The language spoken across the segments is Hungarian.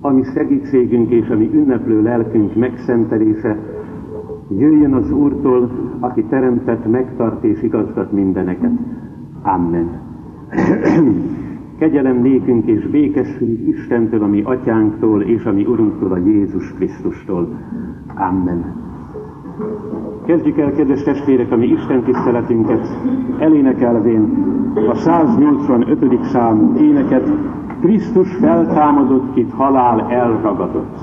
ami segítségünk és ami ünneplő lelkünk megszentelése, jöjjön az Úrtól, aki teremtett, megtart és igazgat mindeneket. Amen. Kegyelem nékünk és békesség Istentől, ami atyánktól és ami Urunktól, a Jézus Krisztustól. Amen. Kezdjük el, kedves testvérek, a mi Isten tiszteletünket, elénekelvén a 185. számú éneket, Krisztus feltámadott, kit halál elragadott.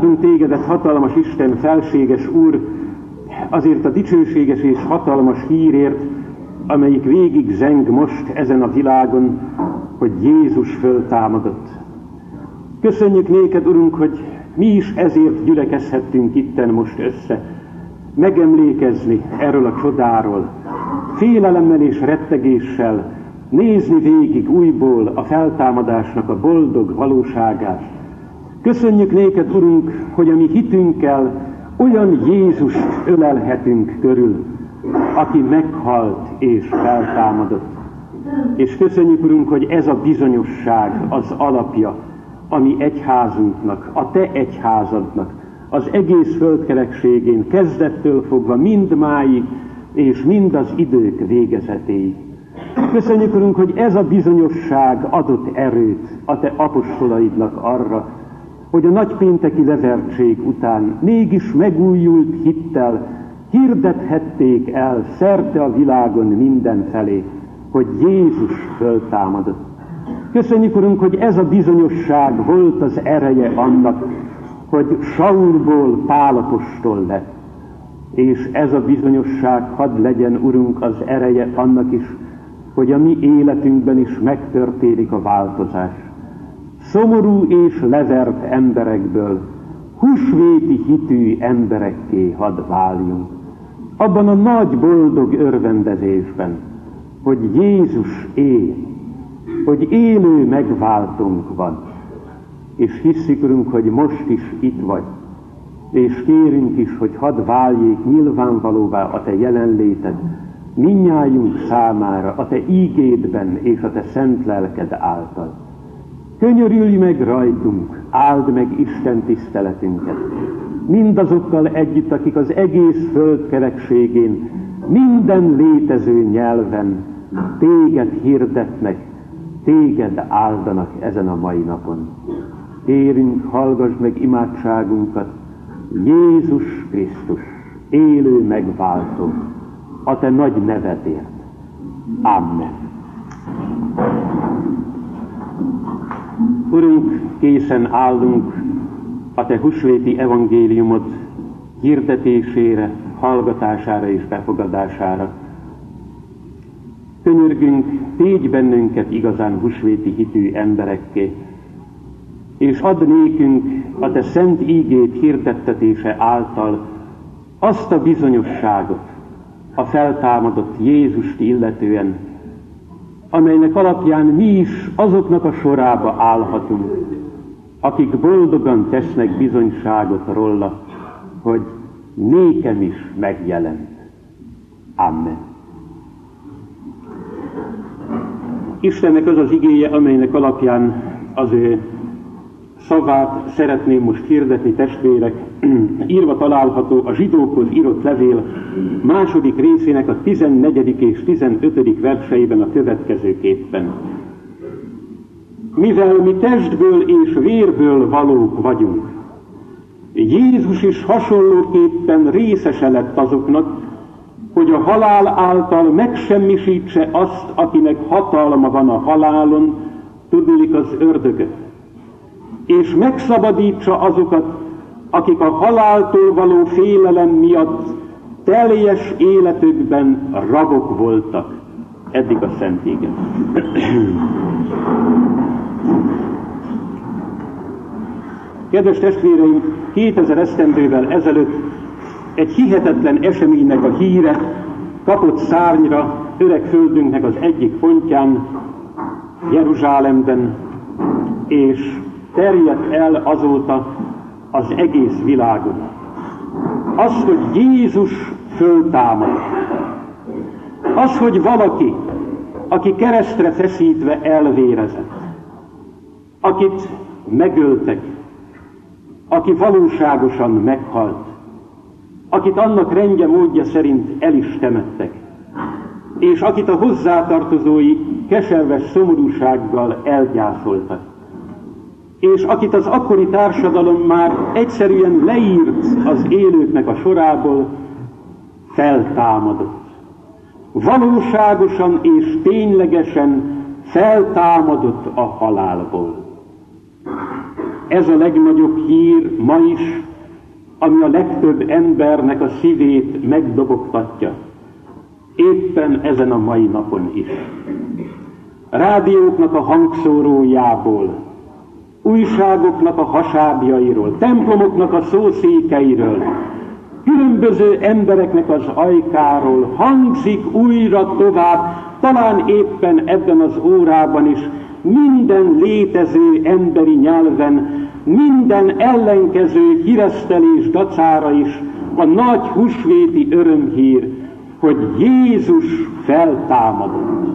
Áldunk tégedet, hatalmas Isten, felséges Úr, azért a dicsőséges és hatalmas hírért, amelyik végig zeng most ezen a világon, hogy Jézus föltámadott. Köszönjük néked, Urunk, hogy mi is ezért gyülekezhettünk itten most össze, megemlékezni erről a csodáról, félelemmel és rettegéssel, nézni végig újból a feltámadásnak a boldog valóságát, Köszönjük néked, Urunk, hogy a mi hitünkkel olyan Jézus ölelhetünk körül, aki meghalt és feltámadott. És köszönjük, Urunk, hogy ez a bizonyosság az alapja a mi egyházunknak, a Te egyházadnak, az egész földkerekségén, kezdettől fogva mindmáig, és mind az idők végezetéig. Köszönjük, Urunk, hogy ez a bizonyosság adott erőt a Te apostolaidnak arra, hogy a nagypénteki levertség után mégis megújult hittel hirdethették el szerte a világon mindenfelé, hogy Jézus föltámadott. Köszönjük, Urunk, hogy ez a bizonyosság volt az ereje annak, hogy Saulból Pálapostól lett. És ez a bizonyosság hadd legyen, Urunk, az ereje annak is, hogy a mi életünkben is megtörténik a változás szomorú és levert emberekből husvéti hitű emberekké hadd váljunk. Abban a nagy boldog örvendezésben, hogy Jézus él, hogy élő megváltunk van, és hisszük, hogy most is itt vagy, és kérünk is, hogy hadd váljék nyilvánvalóvá a Te jelenléted, minnyájunk számára a Te ígédben és a Te szent lelked által Könyörülj meg rajtunk, áld meg Isten tiszteletünket. Mindazokkal együtt, akik az egész föld kerekségén, minden létező nyelven téged hirdetnek, téged áldanak ezen a mai napon. Kérünk, hallgass meg imádságunkat, Jézus Krisztus, élő megváltó, a te nagy nevedért. Amen. Urunk, készen állunk a Te husvéti evangéliumod hirdetésére, hallgatására és befogadására. Könyörgünk, tégy bennünket igazán husvéti hitű emberekké, és add nékünk a Te szent ígét hirdettetése által azt a bizonyosságot a feltámadott Jézust illetően, amelynek alapján mi is azoknak a sorába állhatunk, akik boldogan tesznek bizonyságot róla, hogy nékem is megjelent. Amen. Istennek az az igéje, amelynek alapján az ő szavát szeretném most hirdetni, testvérek, írva található a zsidókhoz írott levél második részének a 14. és 15. verseiben a következőképpen. Mivel mi testből és vérből valók vagyunk, Jézus is hasonlóképpen részese lett azoknak, hogy a halál által megsemmisítse azt, akinek hatalma van a halálon, tudnélik az ördögöt, és megszabadítsa azokat, akik a haláltól való félelem miatt teljes életükben rabok voltak. Eddig a Szent Igen. Kedves testvéreim, 2000 esztendővel ezelőtt egy hihetetlen eseménynek a híre kapott szárnyra öreg földünknek az egyik pontján, Jeruzsálemben, és terjedt el azóta az egész világon. Az, hogy Jézus föltámad. Az, hogy valaki, aki keresztre feszítve elvérezett, akit megöltek, aki valóságosan meghalt, akit annak rendje módja szerint el is temettek, és akit a hozzátartozói keserves szomorúsággal elgyászoltak és akit az akkori társadalom már egyszerűen leírt az élőknek a sorából, feltámadott. Valóságosan és ténylegesen feltámadott a halálból. Ez a legnagyobb hír ma is, ami a legtöbb embernek a szívét megdobogtatja. Éppen ezen a mai napon is. Rádióknak a hangszórójából, újságoknak a hasábjairól, templomoknak a szószékeiről, különböző embereknek az ajkáról hangzik újra tovább, talán éppen ebben az órában is minden létező emberi nyelven, minden ellenkező híresztelés dacára is a nagy husvéti örömhír, hogy Jézus feltámadott.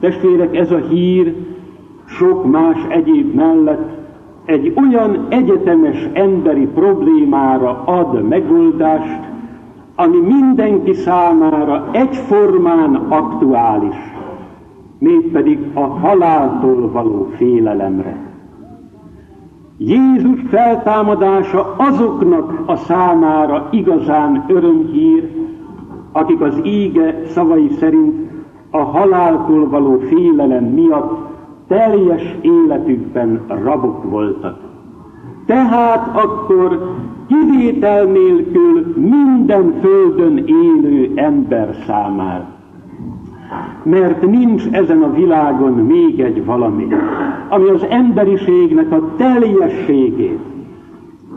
Testvérek, ez a hír sok más egyéb mellett egy olyan egyetemes emberi problémára ad megoldást, ami mindenki számára egyformán aktuális, mégpedig a haláltól való félelemre. Jézus feltámadása azoknak a számára igazán örömhír, akik az íge szavai szerint a haláltól való félelem miatt teljes életükben rabok voltak. Tehát akkor kivétel nélkül minden földön élő ember számára. Mert nincs ezen a világon még egy valami, ami az emberiségnek a teljességét,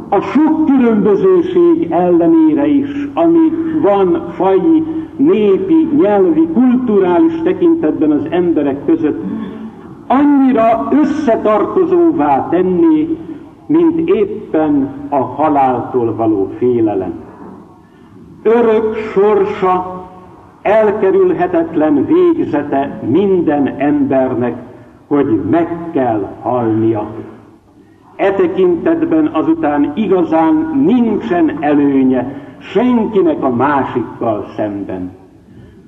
a sok különbözőség ellenére is, ami van faji, népi, nyelvi, kulturális tekintetben az emberek között, annyira összetartozóvá tenni, mint éppen a haláltól való félelem. Örök sorsa, elkerülhetetlen végzete minden embernek, hogy meg kell halnia. E tekintetben azután igazán nincsen előnye senkinek a másikkal szemben.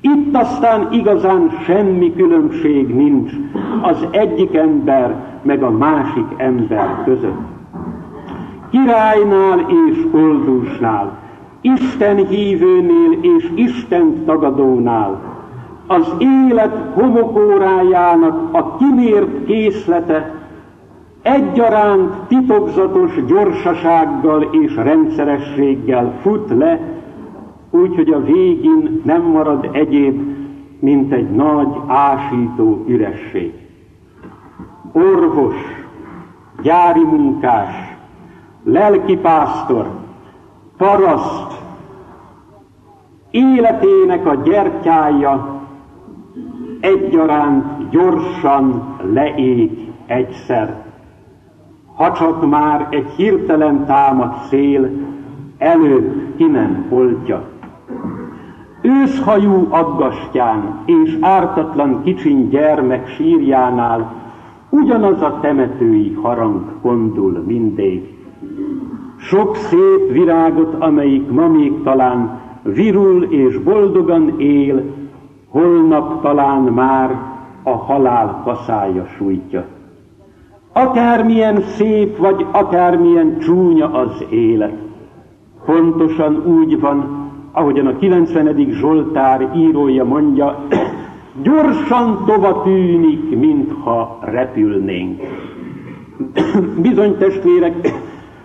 Itt aztán igazán semmi különbség nincs az egyik ember meg a másik ember között. Királynál és koldusnál, Isten hívőnél és Isten tagadónál, az élet homokórájának a kimért készlete egyaránt titokzatos gyorsasággal és rendszerességgel fut le, úgy, hogy a végén nem marad egyéb, mint egy nagy ásító üresség. Orvos, gyári munkás, lelkipásztor, paraszt, életének a gyertyája egyaránt gyorsan leég egyszer. Ha csak már egy hirtelen támad szél előbb ki nem oltja. Őszhajú aggastyán és ártatlan kicsin gyermek sírjánál ugyanaz a temetői harang kondul mindig. Sok szép virágot, amelyik ma még talán virul és boldogan él, holnap talán már a halál kaszája sújtja. Akármilyen szép vagy akármilyen csúnya az élet, pontosan úgy van, ahogyan a 90. Zsoltár írója mondja, gyorsan tova tűnik, mintha repülnénk. Bizony testvérek,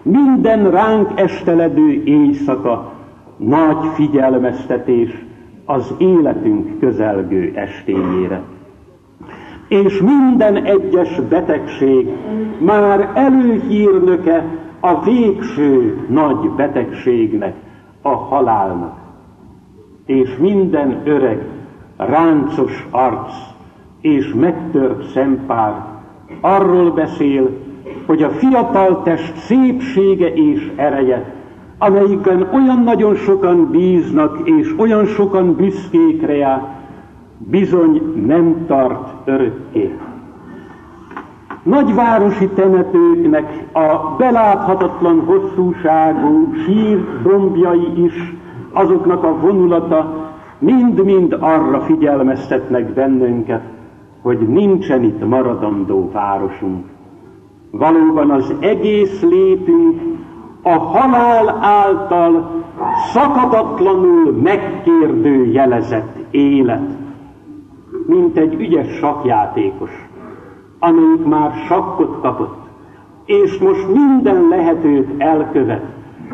minden ránk esteledő éjszaka nagy figyelmeztetés az életünk közelgő estényére. És minden egyes betegség már előhírnöke a végső nagy betegségnek, a halálnak. És minden öreg, ráncos arc és megtört szempár arról beszél, hogy a fiatal test szépsége és ereje amelyikben olyan nagyon sokan bíznak, és olyan sokan büszkék rá, bizony nem tart örökké. Nagyvárosi temetőknek a beláthatatlan hosszúságú sír dombjai is, azoknak a vonulata mind-mind arra figyelmeztetnek bennünket, hogy nincsen itt maradandó városunk. Valóban az egész létünk a halál által szakadatlanul megkérdő jelezett élet, mint egy ügyes sakjátékos, amelyik már sakkot kapott, és most minden lehetőt elkövet,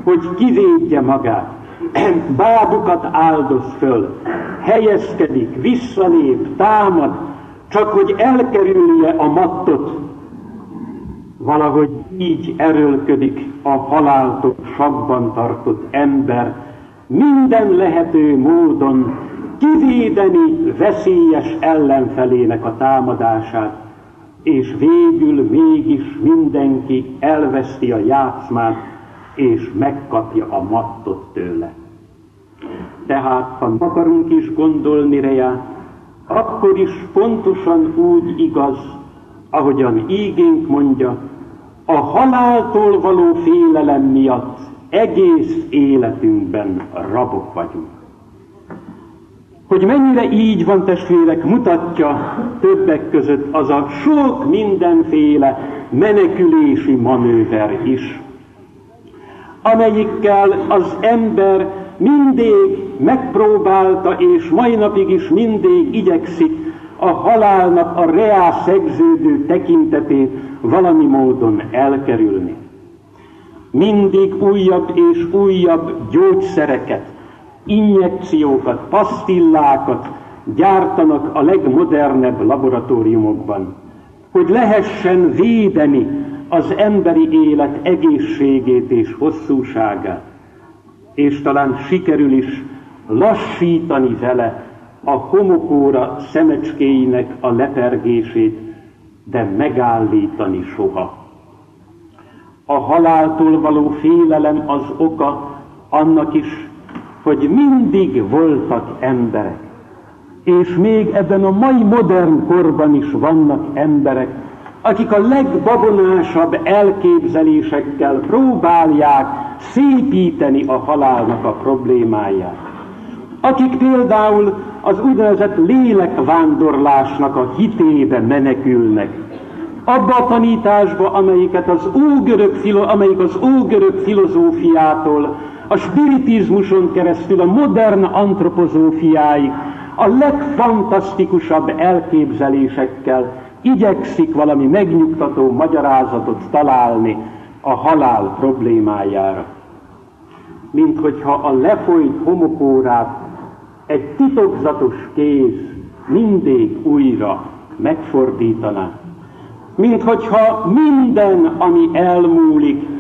hogy kivédje magát, bábukat áldoz föl, helyezkedik, visszalép, támad, csak hogy elkerülje a mattot, valahogy így erőlködik a haláltól sakban tartott ember, minden lehető módon kivédeni veszélyes ellenfelének a támadását, és végül mégis mindenki elveszti a játszmát, és megkapja a mattot tőle. Tehát, ha akarunk is gondolni rá, akkor is pontosan úgy igaz, ahogyan ígénk mondja, a haláltól való félelem miatt egész életünkben rabok vagyunk. Hogy mennyire így van, testvérek, mutatja többek között az a sok mindenféle menekülési manőver is, amelyikkel az ember mindig megpróbálta, és mai napig is mindig igyekszik a halálnak a reál szegződő tekintetét valami módon elkerülni. Mindig újabb és újabb gyógyszereket, injekciókat, pasztillákat gyártanak a legmodernebb laboratóriumokban, hogy lehessen védeni az emberi élet egészségét és hosszúságát, és talán sikerül is lassítani vele a homokóra szemecskéinek a lepergését, de megállítani soha. A haláltól való félelem az oka annak is, hogy mindig voltak emberek, és még ebben a mai modern korban is vannak emberek, akik a legbabonásabb elképzelésekkel próbálják szépíteni a halálnak a problémáját. Akik például az úgynevezett lélekvándorlásnak a hitébe menekülnek. Abba a tanításba, amelyiket az ógörög, amelyik az ógörög filozófiától, a spiritizmuson keresztül a modern antropozófiáig a legfantasztikusabb elképzelésekkel igyekszik valami megnyugtató magyarázatot találni a halál problémájára. Mint hogyha a lefolyt homokórát egy titokzatos kéz mindig újra megfordítaná. Mint hogyha minden, ami elmúlik,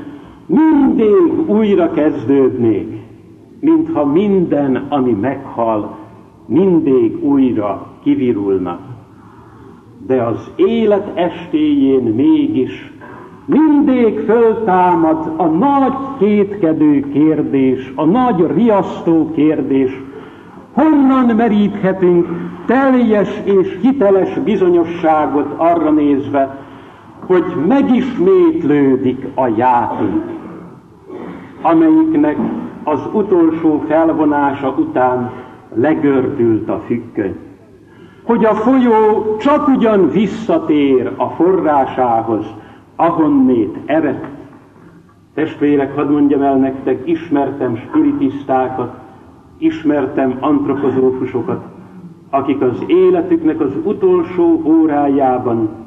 mindig újra kezdődnék. Mintha minden, ami meghal, mindig újra kivirulna. De az élet estéjén mégis mindig föltámad a nagy kétkedő kérdés, a nagy riasztó kérdés, honnan meríthetünk teljes és hiteles bizonyosságot arra nézve, hogy megismétlődik a játék, amelyiknek az utolsó felvonása után legördült a fükköny. Hogy a folyó csak ugyan visszatér a forrásához, ahonnét ered. Testvérek, hadd mondjam el nektek, ismertem spiritisztákat, ismertem antropozófusokat, akik az életüknek az utolsó órájában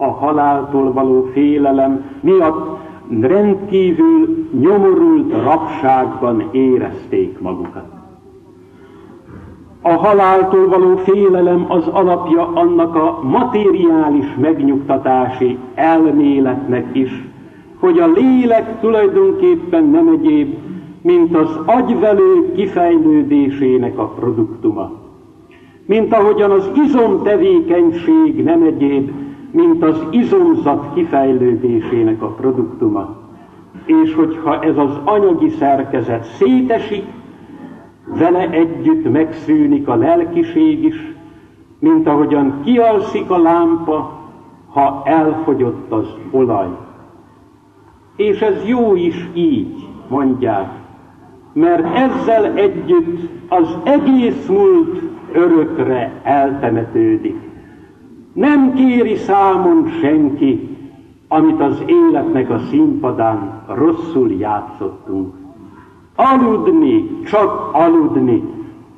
a haláltól való félelem miatt rendkívül nyomorult rabságban érezték magukat. A haláltól való félelem az alapja annak a materiális megnyugtatási elméletnek is, hogy a lélek tulajdonképpen nem egyéb, mint az agyvelő kifejlődésének a produktuma. Mint ahogyan az izomtevékenység nem egyéb, mint az izomzat kifejlődésének a produktuma. És hogyha ez az anyagi szerkezet szétesik, vele együtt megszűnik a lelkiség is, mint ahogyan kialszik a lámpa, ha elfogyott az olaj. És ez jó is így, mondják, mert ezzel együtt az egész múlt örökre eltemetődik. Nem kéri számon senki, amit az életnek a színpadán rosszul játszottunk. Aludni, csak aludni,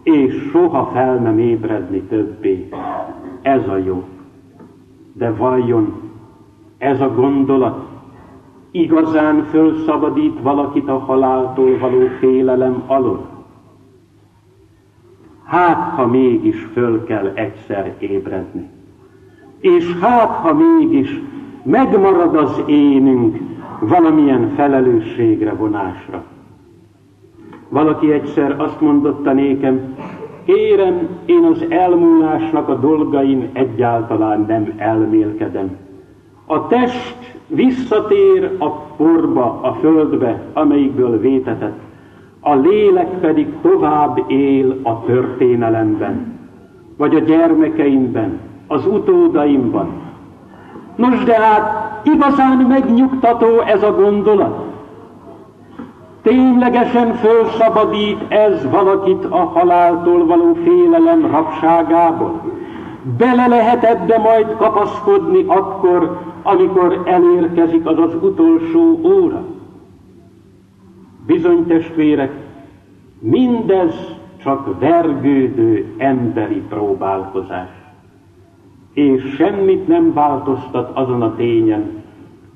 és soha fel nem ébredni többé. Ez a jó. De vajon ez a gondolat igazán fölszabadít valakit a haláltól való félelem alól? Hát, ha mégis föl kell egyszer ébredni. És hát, ha mégis megmarad az énünk valamilyen felelősségre vonásra. Valaki egyszer azt mondotta nékem, kérem, én az elmúlásnak a dolgain egyáltalán nem elmélkedem. A test visszatér a porba, a földbe, amelyikből vétetett. A lélek pedig tovább él a történelemben, vagy a gyermekeimben, az utódaimban. Nos, de hát igazán megnyugtató ez a gondolat. Ténylegesen felszabadít ez valakit a haláltól való félelem rabságából. Bele lehet ebbe majd kapaszkodni akkor, amikor elérkezik az az utolsó óra. Bizony testvérek, mindez csak vergődő emberi próbálkozás. És semmit nem változtat azon a tényen,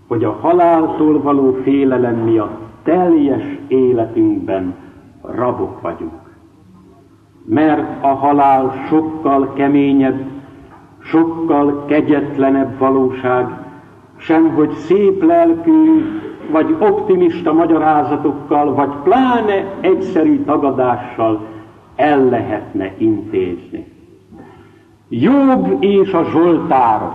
hogy a haláltól való félelem miatt teljes életünkben rabok vagyunk. Mert a halál sokkal keményebb, sokkal kegyetlenebb valóság, sem hogy szép lelkű, vagy optimista magyarázatokkal, vagy pláne egyszerű tagadással el lehetne intézni. Jobb és a Zsoltárok,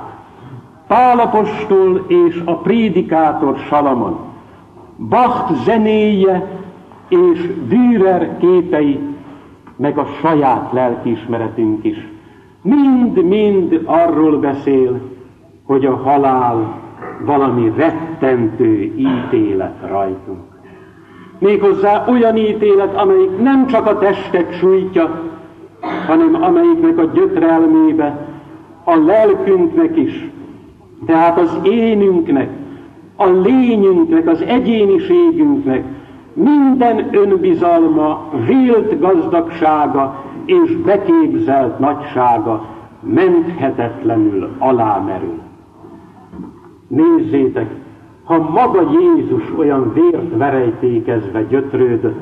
Pálapostól és a prédikátor Salamon, Bach zenéje és Dürer képei, meg a saját lelkiismeretünk is, mind-mind arról beszél, hogy a halál valami rettentő ítélet rajtunk. Méghozzá olyan ítélet, amelyik nem csak a testet sújtja, hanem amelyiknek a gyötrelmébe a lelkünknek is, tehát az énünknek, a lényünknek, az egyéniségünknek minden önbizalma, vélt gazdagsága és beképzelt nagysága menthetetlenül alámerül. Nézzétek, ha maga Jézus olyan vért verejtékezve gyötrődött,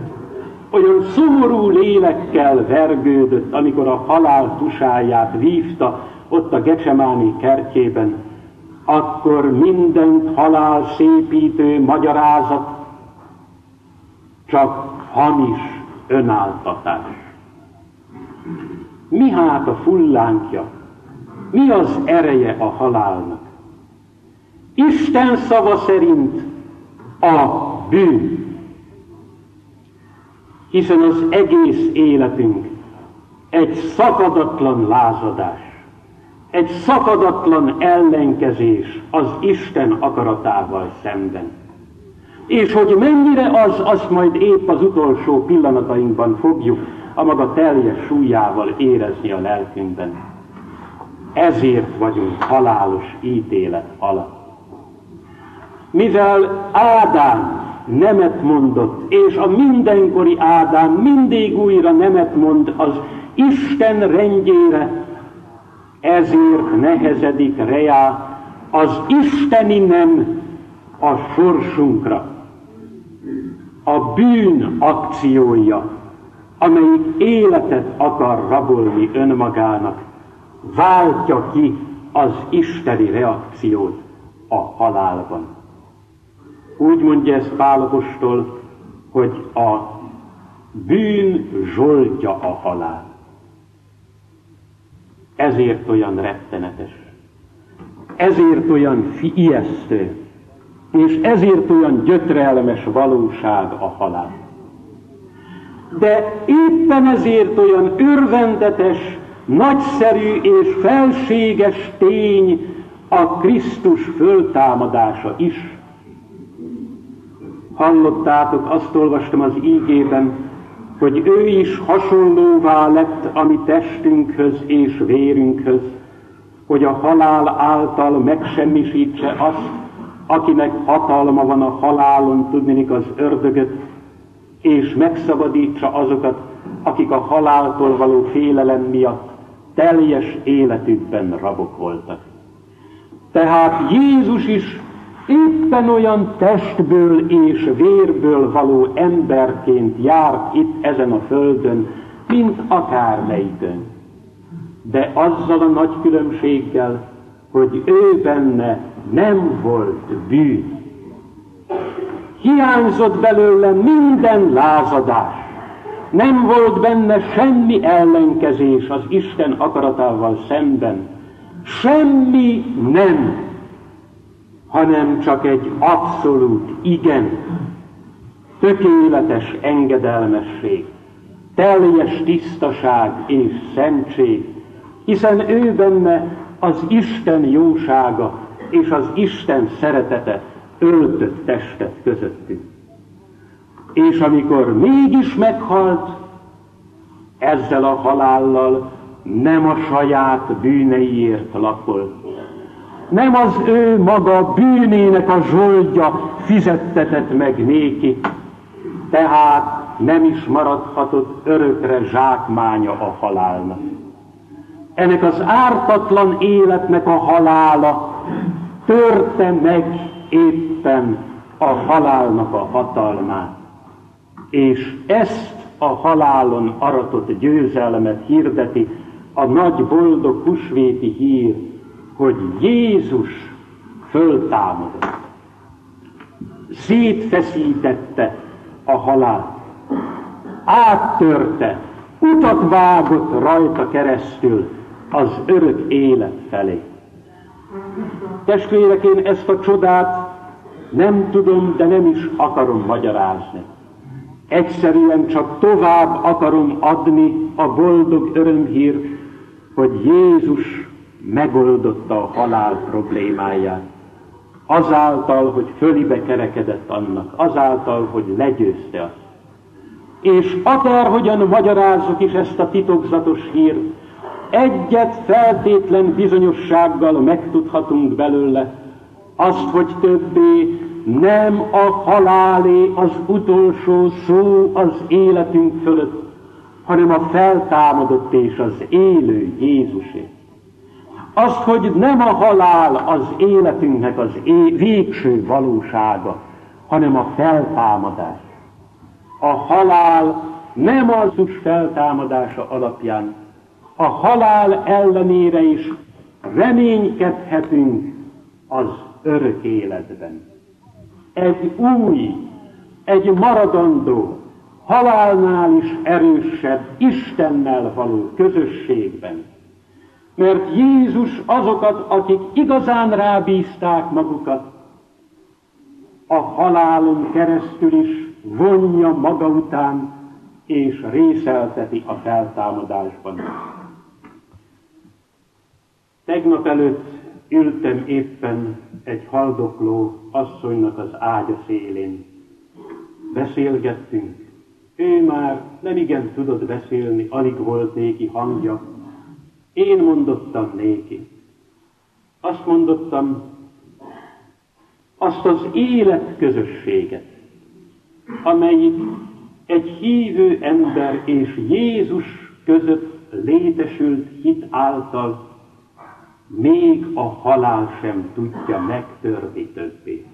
olyan szomorú lélekkel vergődött, amikor a halál tusáját vívta ott a Gecsemáni kertjében, akkor mindent halál szépítő magyarázat csak hamis önáltatás. Mi hát a fullánkja? Mi az ereje a halálnak? Isten szava szerint a bűn. Hiszen az egész életünk egy szakadatlan lázadás, egy szakadatlan ellenkezés az Isten akaratával szemben. És hogy mennyire az, azt majd épp az utolsó pillanatainkban fogjuk a maga teljes súlyával érezni a lelkünkben. Ezért vagyunk halálos ítélet alatt. Mivel Ádám nemet mondott, és a mindenkori Ádám mindig újra nemet mond az Isten rendjére, ezért nehezedik reá az isteni nem a sorsunkra. A bűn akciója, amelyik életet akar rabolni önmagának, váltja ki az isteni reakciót a halálban. Úgy mondja ez Pálapostól, hogy a bűn zsoltja a halál. Ezért olyan rettenetes, ezért olyan ijesztő, és ezért olyan gyötrelmes valóság a halál. De éppen ezért olyan örvendetes, nagyszerű és felséges tény a Krisztus föltámadása is. Hallottátok, azt olvastam az ígében, hogy ő is hasonlóvá lett a mi testünkhöz és vérünkhöz, hogy a halál által megsemmisítse azt, akinek hatalma van a halálon, tudnék az ördögöt, és megszabadítsa azokat, akik a haláltól való félelem miatt teljes életükben rabok voltak. Tehát Jézus is éppen olyan testből és vérből való emberként járt itt ezen a földön, mint akármelyikön. De azzal a nagy különbséggel, hogy ő benne nem volt bűn. Hiányzott belőle minden lázadás. Nem volt benne semmi ellenkezés az Isten akaratával szemben. Semmi nem hanem csak egy abszolút igen, tökéletes engedelmesség, teljes tisztaság és szentség, hiszen ő benne az Isten jósága és az Isten szeretete öltött testet közöttünk. És amikor mégis meghalt, ezzel a halállal nem a saját bűneiért lakolt, nem az ő maga bűnének a zsoldja fizettetett meg néki, tehát nem is maradhatott örökre zsákmánya a halálnak. Ennek az ártatlan életnek a halála törte meg éppen a halálnak a hatalmát. És ezt a halálon aratott győzelmet hirdeti a nagy boldog husvéti hír, hogy Jézus föltámadott. Szétfeszítette a halált. Áttörte, utat vágott rajta keresztül az örök élet felé. Testvérek, én ezt a csodát nem tudom, de nem is akarom magyarázni. Egyszerűen csak tovább akarom adni a boldog örömhírt, hogy Jézus megoldotta a halál problémáját. Azáltal, hogy fölibe kerekedett annak, azáltal, hogy legyőzte azt. És akárhogyan magyarázzuk is ezt a titokzatos hírt, egyet feltétlen bizonyossággal megtudhatunk belőle, azt, hogy többé nem a halálé az utolsó szó az életünk fölött, hanem a feltámadott és az élő Jézusé. Azt, hogy nem a halál az életünknek az é- végső valósága, hanem a feltámadás. A halál nem az feltámadása alapján, a halál ellenére is reménykedhetünk az örök életben. Egy új, egy maradandó, halálnál is erősebb Istennel való közösségben. Mert Jézus azokat, akik igazán rábízták magukat, a halálon keresztül is vonja maga után, és részelteti a feltámadásban. Tegnap előtt ültem éppen egy haldokló asszonynak az ágya szélén. Beszélgettünk. Ő már nem igen tudott beszélni, alig volt néki hangja. Én mondottam néki. Azt mondottam, azt az életközösséget, amelyik egy hívő ember és Jézus között létesült hit által még a halál sem tudja megtörni többé.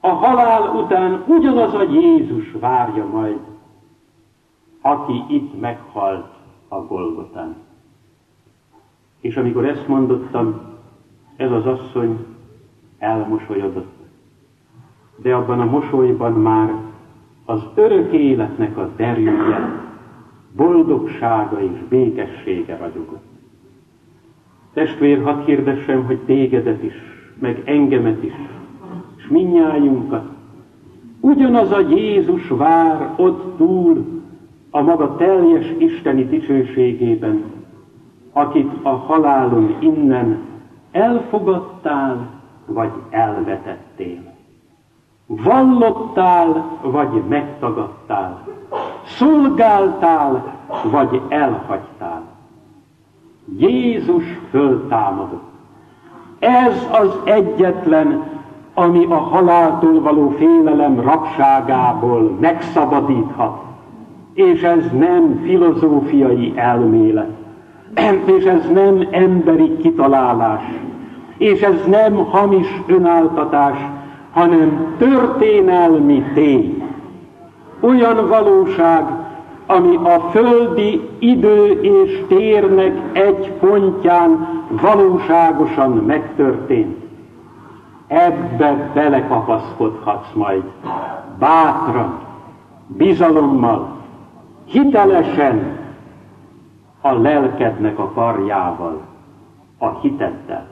A halál után ugyanaz a Jézus várja majd, aki itt meghalt a Golgotán. És amikor ezt mondottam, ez az asszony elmosolyodott. De abban a mosolyban már az örök életnek a derűje, boldogsága és békessége ragyogott. Testvér, hadd hirdessem, hogy tégedet is, meg engemet is, és minnyájunkat. Ugyanaz a Jézus vár ott túl a maga teljes isteni dicsőségében, akit a halálon innen elfogadtál, vagy elvetettél. Vallottál, vagy megtagadtál. Szolgáltál, vagy elhagytál. Jézus föltámadott. Ez az egyetlen, ami a haláltól való félelem rabságából megszabadíthat. És ez nem filozófiai elmélet, és ez nem emberi kitalálás, és ez nem hamis önáltatás, hanem történelmi tény. Olyan valóság, ami a földi idő és térnek egy pontján valóságosan megtörtént. Ebbe belekapaszkodhatsz majd bátran, bizalommal, hitelesen, a lelkednek a karjával, a hiteddel.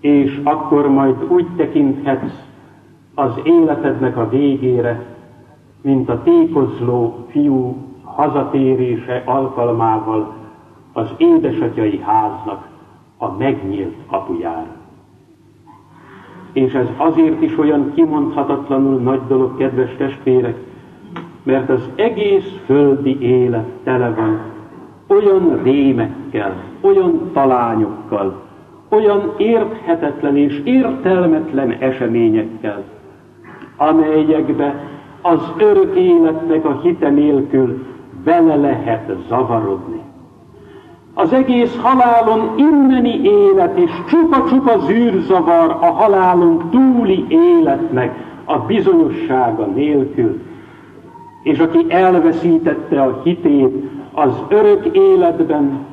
És akkor majd úgy tekinthetsz az életednek a végére, mint a tékozló fiú hazatérése alkalmával az édesatyai háznak a megnyílt kapujára. És ez azért is olyan kimondhatatlanul nagy dolog, kedves testvérek, mert az egész földi élet tele van olyan rémekkel, olyan talányokkal, olyan érthetetlen és értelmetlen eseményekkel, amelyekbe az örök életnek a hite nélkül bele lehet zavarodni. Az egész halálon inneni élet és csupa-csupa zűrzavar a halálon túli életnek a bizonyossága nélkül. És aki elveszítette a hitét az örök életben,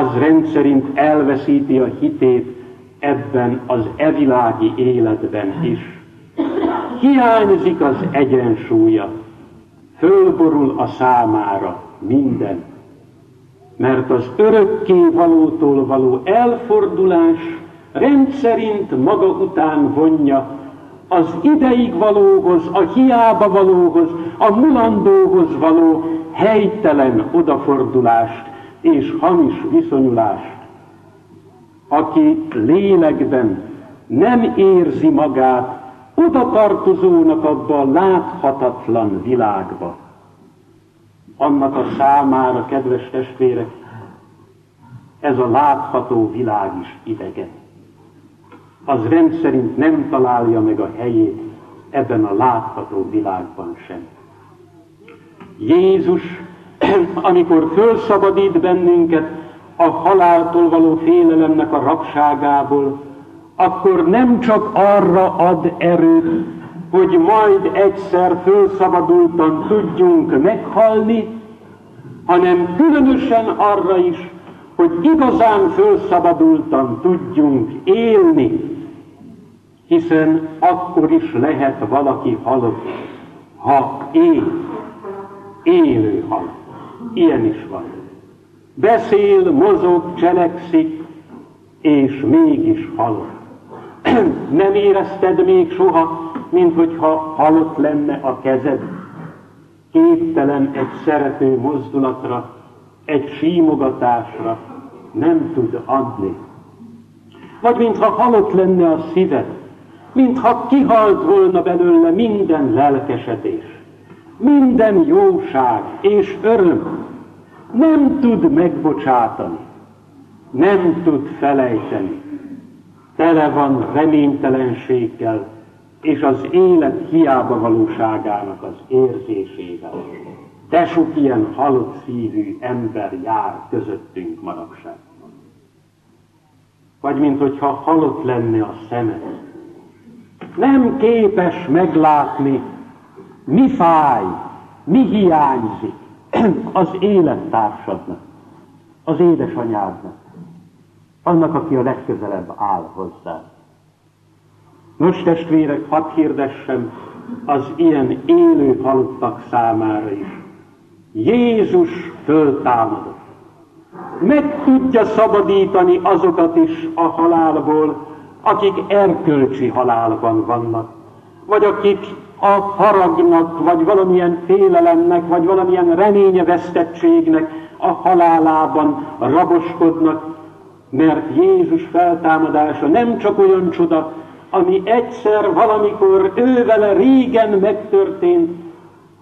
az rendszerint elveszíti a hitét ebben az evilági életben is. Hiányzik az egyensúlya, fölborul a számára minden, mert az örökké valótól való elfordulás rendszerint maga után vonja az ideig valóhoz, a hiába valóhoz, a mulandóhoz való helytelen odafordulást és hamis viszonyulást. Aki lélekben nem érzi magát oda tartozónak abba a láthatatlan világba. Annak a számára, kedves testvérek, ez a látható világ is idegen. Az rendszerint nem találja meg a helyét ebben a látható világban sem. Jézus, amikor fölszabadít bennünket a haláltól való félelemnek a rabságából, akkor nem csak arra ad erőt, hogy majd egyszer fölszabadultan tudjunk meghalni, hanem különösen arra is, hogy igazán fölszabadultan tudjunk élni, hiszen akkor is lehet valaki halott, ha él, élő halott. Ilyen is van. Beszél, mozog, cselekszik, és mégis halott. Nem érezted még soha, mint hogyha halott lenne a kezed, képtelen egy szerető mozdulatra, egy símogatásra, nem tud adni. Vagy mintha halott lenne a szíved, mintha kihalt volna belőle minden lelkesedés, minden jóság és öröm, nem tud megbocsátani, nem tud felejteni, tele van reménytelenséggel, és az élet hiába valóságának az érzésével. De sok ilyen halott szívű ember jár közöttünk manapság. Vagy mint hogyha halott lenne a szemed. Nem képes meglátni, mi fáj, mi hiányzik az élettársadnak, az édesanyádnak, annak, aki a legközelebb áll hozzá. Nos, testvérek, hadd hirdessem az ilyen élő halottak számára is. Jézus föltámadott. Meg tudja szabadítani azokat is a halálból, akik erkölcsi halálban vannak, vagy akik a haragnak, vagy valamilyen félelemnek, vagy valamilyen reményevesztettségnek a halálában raboskodnak, mert Jézus feltámadása nem csak olyan csoda, ami egyszer valamikor ővele régen megtörtént,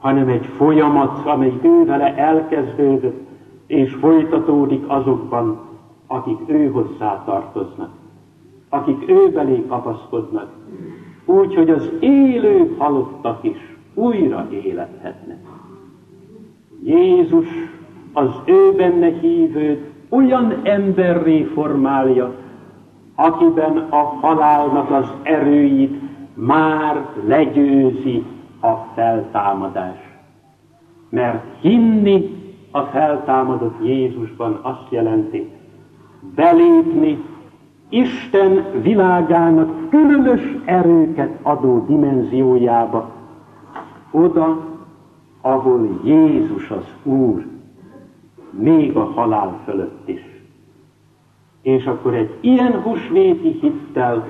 hanem egy folyamat, amely ővele elkezdődött, és folytatódik azokban, akik ő hozzá tartoznak, akik ő belé kapaszkodnak, úgy, hogy az élő halottak is újra élethetnek. Jézus az ő benne hívőt olyan emberré formálja, akiben a halálnak az erőit már legyőzi a feltámadás. Mert hinni a feltámadott Jézusban azt jelenti, belépni Isten világának különös erőket adó dimenziójába, oda, ahol Jézus az Úr, még a halál fölött is. És akkor egy ilyen husvéti hittel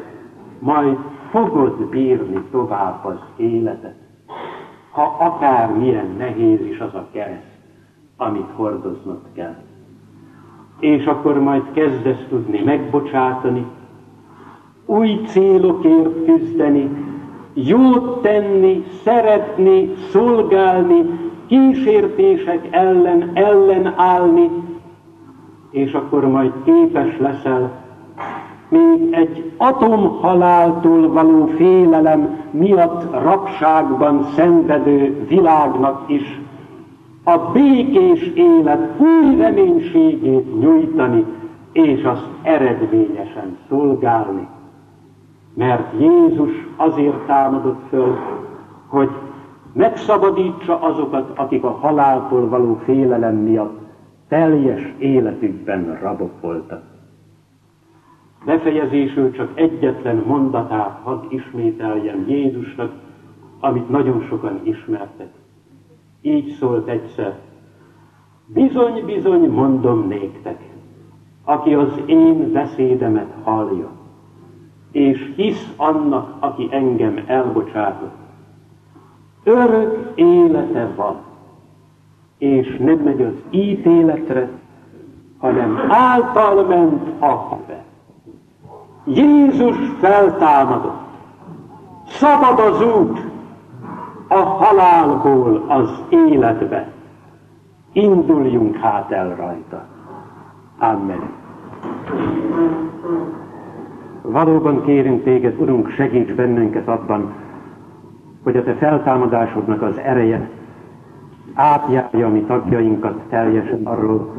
majd fogod bírni tovább az életet, ha akár milyen nehéz is az a kereszt, amit hordoznod kell. És akkor majd kezdesz tudni megbocsátani, új célokért küzdeni, jót tenni, szeretni, szolgálni, kísértések ellen ellenállni, és akkor majd képes leszel még egy atomhaláltól való félelem miatt rabságban szenvedő világnak is a békés élet új reménységét nyújtani, és azt eredményesen szolgálni. Mert Jézus azért támadott föl, hogy megszabadítsa azokat, akik a haláltól való félelem miatt teljes életükben rabok voltak. Befejezésül csak egyetlen mondatát hadd ismételjem Jézusnak, amit nagyon sokan ismertek. Így szólt egyszer, bizony, bizony mondom néktek, aki az én beszédemet hallja, és hisz annak, aki engem elbocsátott, örök élete van, és nem megy az ítéletre, hanem által ment a Jézus feltámadott. Szabad az út a halálból az életbe. Induljunk hát el rajta. Amen. Valóban kérünk téged, Urunk, segíts bennünket abban, hogy a te feltámadásodnak az ereje átjárja a mi tagjainkat teljesen arról,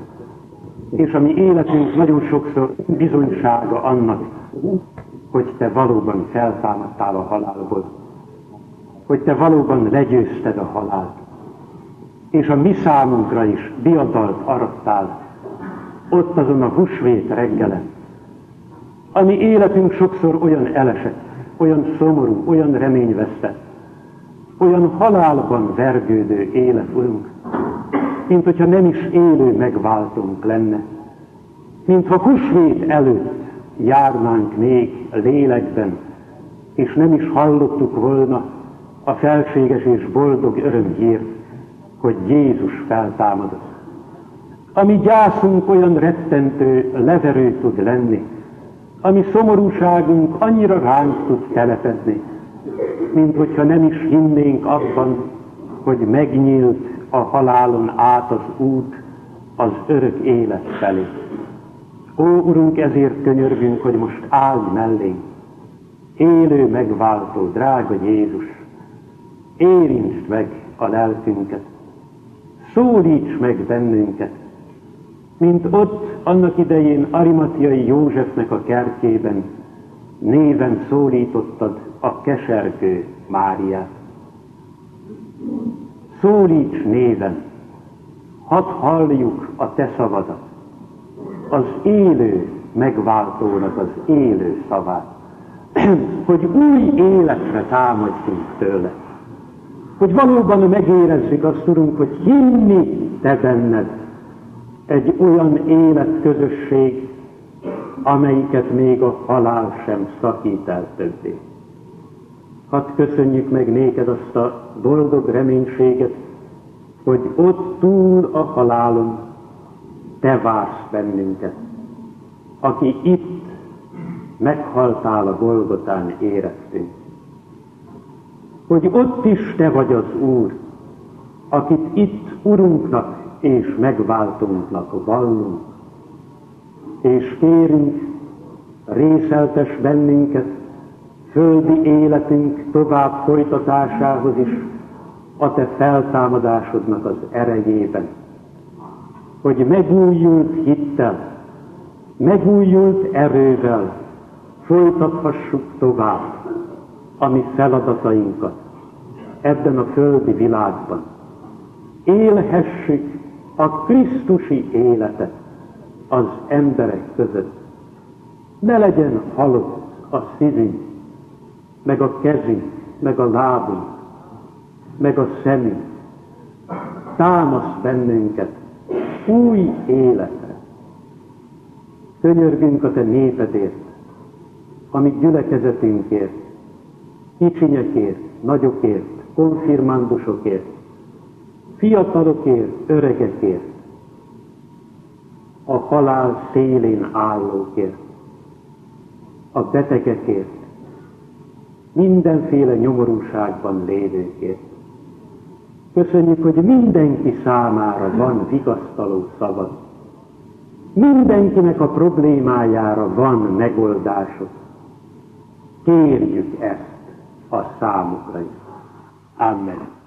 és a mi életünk nagyon sokszor bizonysága annak, hogy te valóban feltámadtál a halálból, hogy te valóban legyőzted a halált, és a mi számunkra is diadalt arattál, ott azon a húsvét reggelen. A mi életünk sokszor olyan elesett, olyan szomorú, olyan reményvesztett, olyan halálban vergődő élet, Urunk, mint hogyha nem is élő megváltunk lenne, mintha húsvét előtt járnánk még lélekben, és nem is hallottuk volna a felséges és boldog örömhírt, hogy Jézus feltámadott. A mi gyászunk olyan rettentő, leverő tud lenni, ami szomorúságunk annyira ránk tud telepedni, mint hogyha nem is hinnénk abban, hogy megnyílt a halálon át az út az örök élet felé. Ó, Urunk, ezért könyörgünk, hogy most állj mellénk. Élő, megváltó, drága Jézus, érintsd meg a lelkünket, szólíts meg bennünket, mint ott annak idején Arimatiai Józsefnek a kertjében néven szólítottad a kesergő Máriát. Szólíts néven, hadd halljuk a te szavadat, az élő megváltónak az élő szavát, hogy új életre támadjunk tőle, hogy valóban megérezzük azt, Urunk, hogy hinni Te benned egy olyan életközösség, amelyiket még a halál sem szakít el többé. Hadd köszönjük meg néked azt a boldog reménységet, hogy ott túl a halálon te vársz bennünket, aki itt meghaltál a Golgotán érettünk. Hogy ott is te vagy az Úr, akit itt Urunknak és megváltunknak vallunk, és kérünk, részeltes bennünket földi életünk tovább folytatásához is a te feltámadásodnak az erejében, hogy megújult hittel, megújult erővel folytathassuk tovább a mi feladatainkat ebben a földi világban. Élhessük a Krisztusi életet az emberek között. Ne legyen halott a szívünk, meg a kezünk, meg a lábunk, meg a szemünk. Támasz bennünket új életre. Könyörgünk a te népedért, amit gyülekezetünkért, kicsinyekért, nagyokért, konfirmándusokért, fiatalokért, öregekért, a halál szélén állókért, a betegekért, mindenféle nyomorúságban lévőkért. Köszönjük, hogy mindenki számára van vigasztaló szavad. Mindenkinek a problémájára van megoldásod. Kérjük ezt a számukra is. Amen.